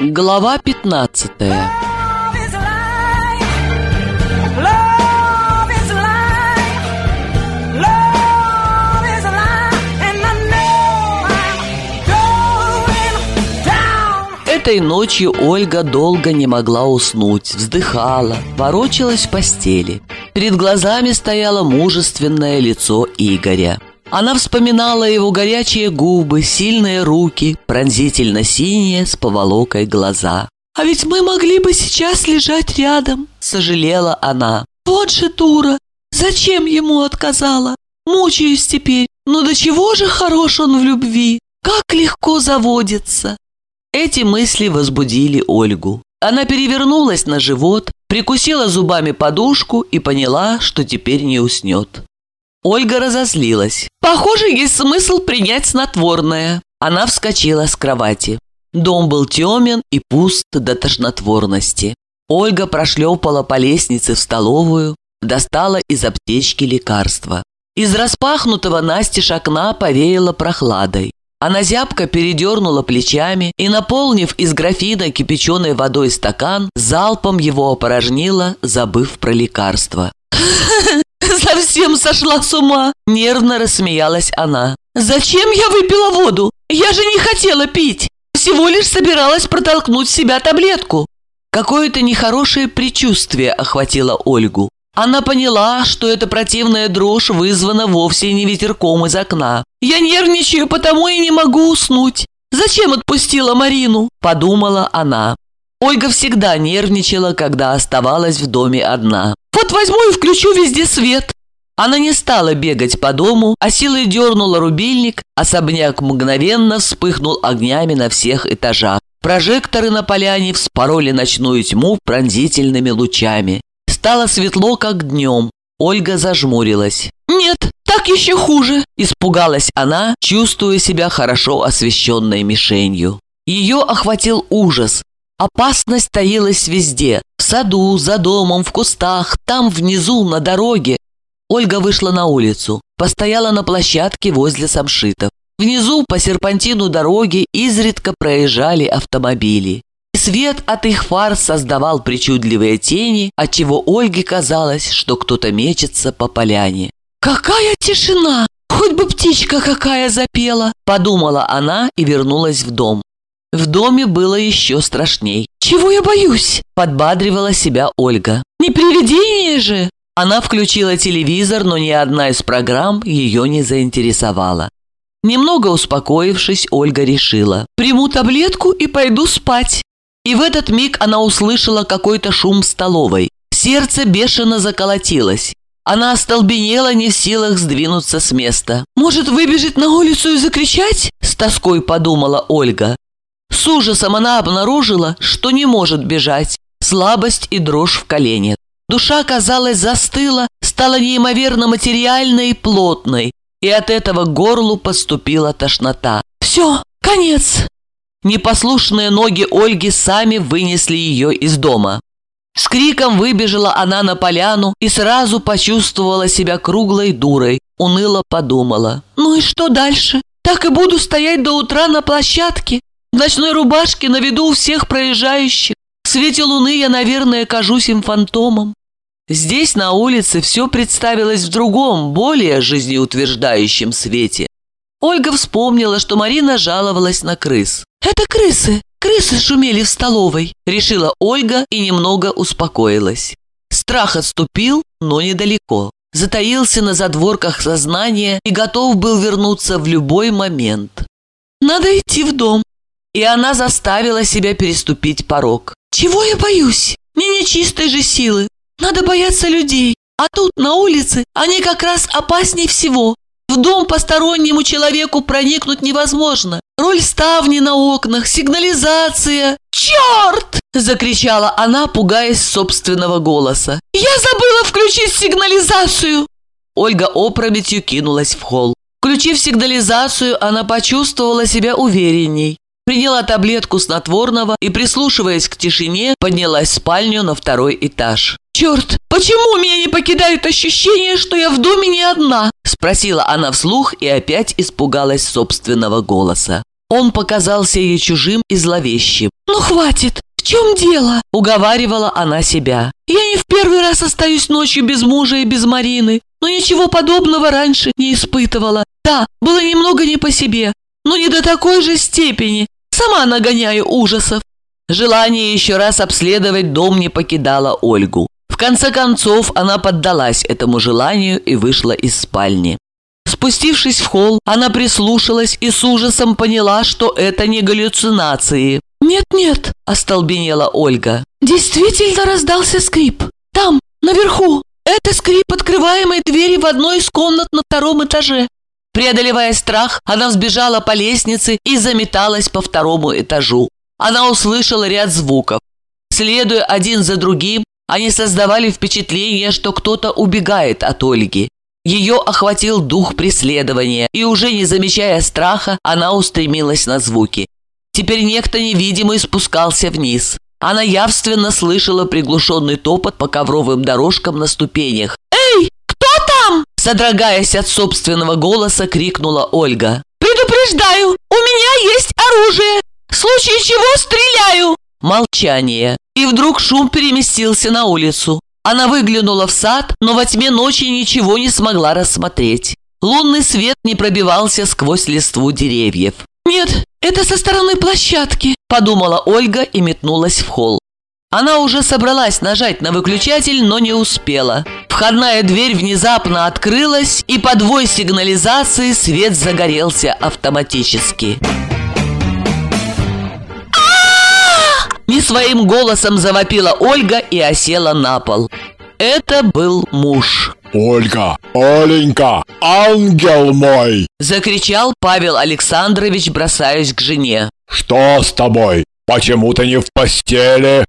Глава 15 Love is life. Love is life. Love is life. And I know I'm going down. Этой ночью Ольга долго не могла уснуть, вздыхала, ворочалась в постели. Перед глазами стояло мужественное лицо Игоря. Она вспоминала его горячие губы, сильные руки, пронзительно синие с поволокой глаза. «А ведь мы могли бы сейчас лежать рядом», — сожалела она. «Вот же дура! Зачем ему отказала? Мучаюсь теперь. Но до чего же хорош он в любви? Как легко заводится!» Эти мысли возбудили Ольгу. Она перевернулась на живот, прикусила зубами подушку и поняла, что теперь не уснет. Ольга разозлилась. «Похоже, есть смысл принять снотворное». Она вскочила с кровати. Дом был темен и пуст до тошнотворности. Ольга прошлепала по лестнице в столовую, достала из аптечки лекарства. Из распахнутого настежь окна повеяло прохладой. Она зябко передернула плечами и, наполнив из графина кипяченой водой стакан, залпом его опорожнила, забыв про лекарство. «Совсем сошла с ума!» – нервно рассмеялась она. «Зачем я выпила воду? Я же не хотела пить! Всего лишь собиралась протолкнуть в себя таблетку!» Какое-то нехорошее предчувствие охватило Ольгу. Она поняла, что эта противная дрожь вызвана вовсе не ветерком из окна. «Я нервничаю, потому и не могу уснуть. Зачем отпустила Марину?» – подумала она. Ольга всегда нервничала, когда оставалась в доме одна. «Вот возьму и включу везде свет». Она не стала бегать по дому, а силой дернула рубильник, особняк мгновенно вспыхнул огнями на всех этажах. Прожекторы на поляне вспороли ночную тьму пронзительными лучами. Стало светло, как днем. Ольга зажмурилась. «Нет, так еще хуже!» – испугалась она, чувствуя себя хорошо освещенной мишенью. Ее охватил ужас. Опасность таилась везде – в саду, за домом, в кустах, там внизу, на дороге. Ольга вышла на улицу, постояла на площадке возле самшитов. Внизу по серпантину дороги изредка проезжали автомобили. Свет от их фар создавал причудливые тени, отчего Ольге казалось, что кто-то мечется по поляне. «Какая тишина! Хоть бы птичка какая запела!» – подумала она и вернулась в дом. В доме было еще страшней. «Чего я боюсь?» – подбадривала себя Ольга. «Не привидение же!» Она включила телевизор, но ни одна из программ ее не заинтересовала. Немного успокоившись, Ольга решила. «Приму таблетку и пойду спать». И в этот миг она услышала какой-то шум в столовой. Сердце бешено заколотилось. Она остолбенела, не в силах сдвинуться с места. «Может, выбежать на улицу и закричать?» – с тоской подумала Ольга. С ужасом она обнаружила, что не может бежать. Слабость и дрожь в коленях. Душа, казалось, застыла, стала неимоверно материальной и плотной, и от этого к горлу поступила тошнота. «Все, конец!» Непослушные ноги Ольги сами вынесли ее из дома. С криком выбежала она на поляну и сразу почувствовала себя круглой дурой. Уныло подумала. «Ну и что дальше? Так и буду стоять до утра на площадке, в ночной рубашке на виду у всех проезжающих. В свете луны я, наверное, кажусь им фантомом». Здесь, на улице, все представилось в другом, более жизнеутверждающем свете. Ольга вспомнила, что Марина жаловалась на крыс. «Это крысы! Крысы шумели в столовой!» – решила Ольга и немного успокоилась. Страх отступил, но недалеко. Затаился на задворках сознания и готов был вернуться в любой момент. «Надо идти в дом!» И она заставила себя переступить порог. «Чего я боюсь? Не нечистой же силы. Надо бояться людей. А тут, на улице, они как раз опасней всего. В дом постороннему человеку проникнуть невозможно. Роль ставни на окнах, сигнализация. «Черт!» – закричала она, пугаясь собственного голоса. «Я забыла включить сигнализацию!» Ольга опрометью кинулась в холл. Включив сигнализацию, она почувствовала себя уверенней. Приняла таблетку снотворного и, прислушиваясь к тишине, поднялась в спальню на второй этаж. «Черт, почему меня не покидает ощущение, что я в доме не одна?» Спросила она вслух и опять испугалась собственного голоса. Он показался ей чужим и зловещим. «Ну хватит! В чем дело?» – уговаривала она себя. «Я не в первый раз остаюсь ночью без мужа и без Марины, но ничего подобного раньше не испытывала. Да, было немного не по себе, но не до такой же степени. Сама нагоняю ужасов». Желание еще раз обследовать дом не покидало Ольгу. В конце концов, она поддалась этому желанию и вышла из спальни. Спустившись в холл, она прислушалась и с ужасом поняла, что это не галлюцинации. «Нет-нет», – остолбенела Ольга. «Действительно раздался скрип. Там, наверху. Это скрип открываемой двери в одной из комнат на втором этаже». Преодолевая страх, она взбежала по лестнице и заметалась по второму этажу. Она услышала ряд звуков. Следуя один за другим, они создавали впечатление, что кто-то убегает от Ольги. Ее охватил дух преследования, и уже не замечая страха, она устремилась на звуки. Теперь некто невидимый спускался вниз. Она явственно слышала приглушенный топот по ковровым дорожкам на ступенях. «Эй, кто там?» Содрогаясь от собственного голоса, крикнула Ольга. «Предупреждаю, у меня есть оружие! В случае чего стреляю!» Молчание. И вдруг шум переместился на улицу. Она выглянула в сад, но во тьме ночи ничего не смогла рассмотреть. Лунный свет не пробивался сквозь листву деревьев. «Нет, это со стороны площадки», – подумала Ольга и метнулась в холл. Она уже собралась нажать на выключатель, но не успела. Входная дверь внезапно открылась, и под вой сигнализации свет загорелся автоматически. Не своим голосом завопила Ольга и осела на пол. Это был муж. Ольга, Оленька, ангел мой! Закричал Павел Александрович, бросаясь к жене. Что с тобой? Почему ты не в постели?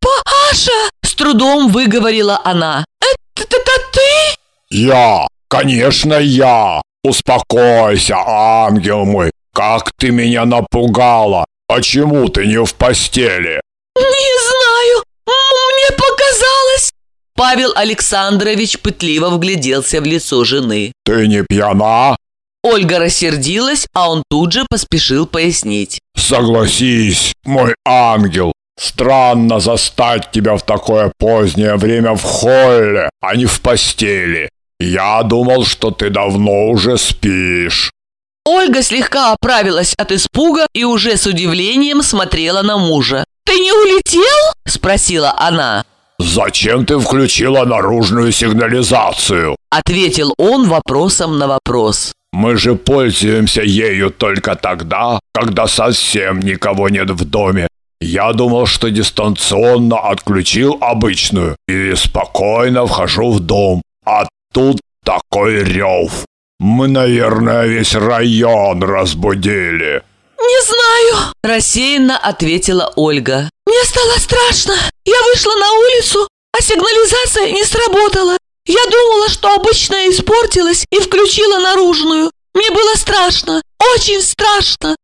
«Паша!» – с трудом выговорила она. «Это, это ты?» Я, конечно, я. Успокойся, ангел мой. Как ты меня напугала. Почему ты не в постели? «Не знаю, мне показалось!» Павел Александрович пытливо вгляделся в лицо жены. Ты не пьяна? Ольга рассердилась, а он тут же поспешил пояснить. Согласись, мой ангел. Странно застать тебя в такое позднее время в холле, а не в постели. Я думал, что ты давно уже спишь. Ольга слегка оправилась от испуга и уже с удивлением смотрела на мужа. «Ты не улетел?» – спросила она. Зачем ты включила наружную сигнализацию? Ответил он вопросом на вопрос. Мы же пользуемся ею только тогда, когда совсем никого нет в доме. Я думал, что дистанционно отключил обычную и спокойно вхожу в дом. А тут такой рев. Мы, наверное, весь район разбудили. «Не знаю», – рассеянно ответила Ольга. «Мне стало страшно. Я вышла на улицу, а сигнализация не сработала. Я думала, что обычная испортилась и включила наружную. Мне было страшно, очень страшно».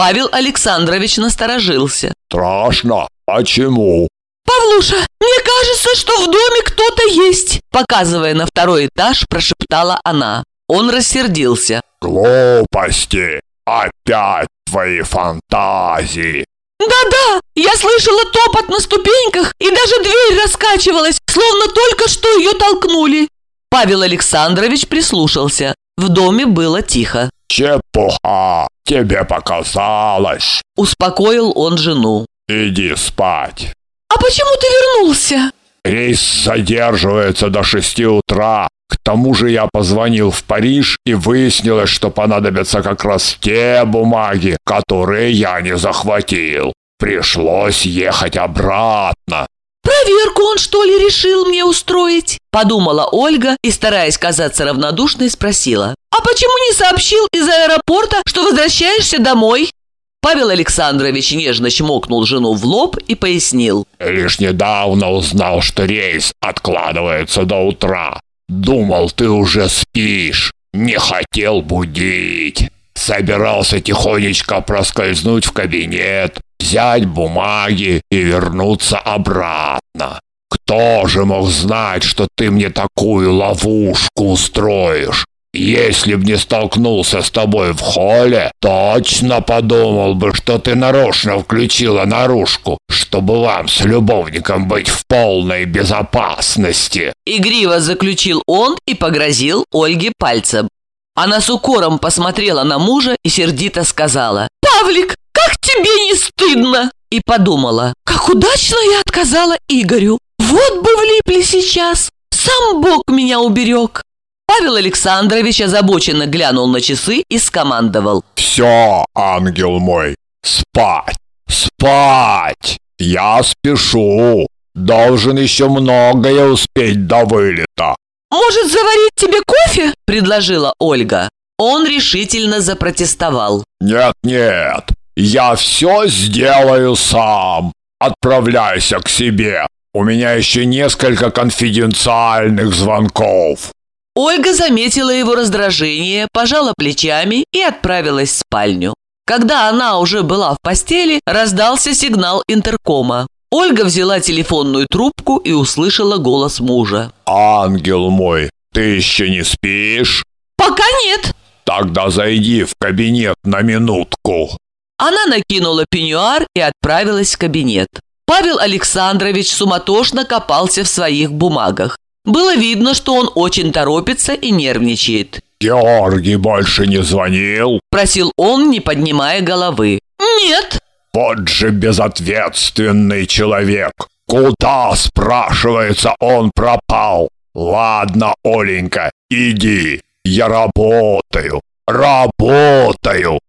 Павел Александрович насторожился. Страшно? Почему? «Павлуша, мне кажется, что в доме кто-то есть!» Показывая на второй этаж, прошептала она. Он рассердился. Глупости. Опять твои фантазии. «Да-да, я слышала топот на ступеньках, и даже дверь раскачивалась, словно только что ее толкнули». Павел Александрович прислушался. В доме было тихо. Чепуха. Тебе показалось. Успокоил он жену. Иди спать. «А почему ты вернулся?» Рейс задерживается до шести утра. К тому же я позвонил в Париж и выяснилось, что понадобятся как раз те бумаги, которые я не захватил. Пришлось ехать обратно. «Проверку он, что ли, решил мне устроить?» Подумала Ольга и, стараясь казаться равнодушной, спросила. «А почему не сообщил из аэропорта, что возвращаешься домой?» Павел Александрович нежно чмокнул жену в лоб и пояснил. Лишь недавно узнал, что рейс откладывается до утра. Думал, ты уже спишь. Не хотел будить. Собирался тихонечко проскользнуть в кабинет, взять бумаги и вернуться обратно. Кто же мог знать, что ты мне такую ловушку устроишь? Если б не столкнулся с тобой в холле, точно подумал бы, что ты нарочно включила наружку, чтобы вам с любовником быть в полной безопасности. Игриво заключил он и погрозил Ольге пальцем. Она с укором посмотрела на мужа и сердито сказала «Павлик, как тебе не стыдно?» И подумала «Как удачно я отказала Игорю! Вот бы влипли сейчас! Сам Бог меня уберег!» Павел Александрович озабоченно глянул на часы и скомандовал Все, ангел мой, спать, спать. Я спешу. Должен еще многое успеть до вылета. «Может, заварить тебе кофе?» – предложила Ольга. Он решительно запротестовал. Нет, нет, я все сделаю сам. Отправляйся к себе. У меня еще несколько конфиденциальных звонков. Ольга заметила его раздражение, пожала плечами и отправилась в спальню. Когда она уже была в постели, раздался сигнал интеркома. Ольга взяла телефонную трубку и услышала голос мужа. Ангел мой, ты еще не спишь? «Пока нет!» Тогда зайди в кабинет на минутку. Она накинула пеньюар и отправилась в кабинет. Павел Александрович суматошно копался в своих бумагах. Было видно, что он очень торопится и нервничает. Георгий больше не звонил? Просил он, не поднимая головы. «Нет!» Вот же безответственный человек. Куда, спрашивается, он пропал? Ладно, Оленька, иди. Я работаю, работаю.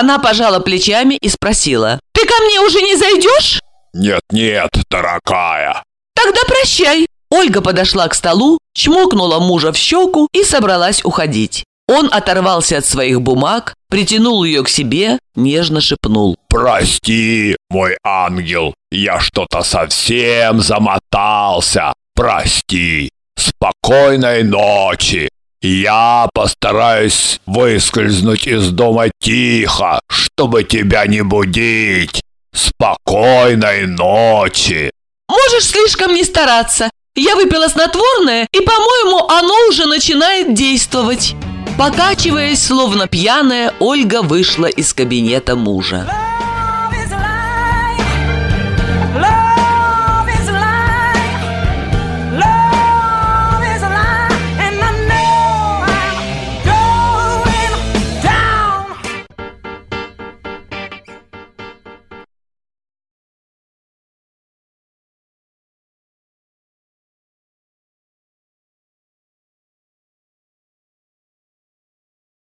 Она пожала плечами и спросила. «Ты ко мне уже не зайдешь?» Нет-нет, дорогая. «Тогда прощай!» Ольга подошла к столу, чмокнула мужа в щеку и собралась уходить. Он оторвался от своих бумаг, притянул ее к себе, нежно шепнул. Прости, мой ангел, я что-то совсем замотался. Прости. Спокойной ночи. Я постараюсь выскользнуть из дома тихо, чтобы тебя не будить. Спокойной ночи. «Можешь слишком не стараться. Я выпила снотворное, и, по-моему, оно уже начинает действовать». Покачиваясь, словно пьяная, Ольга вышла из кабинета мужа.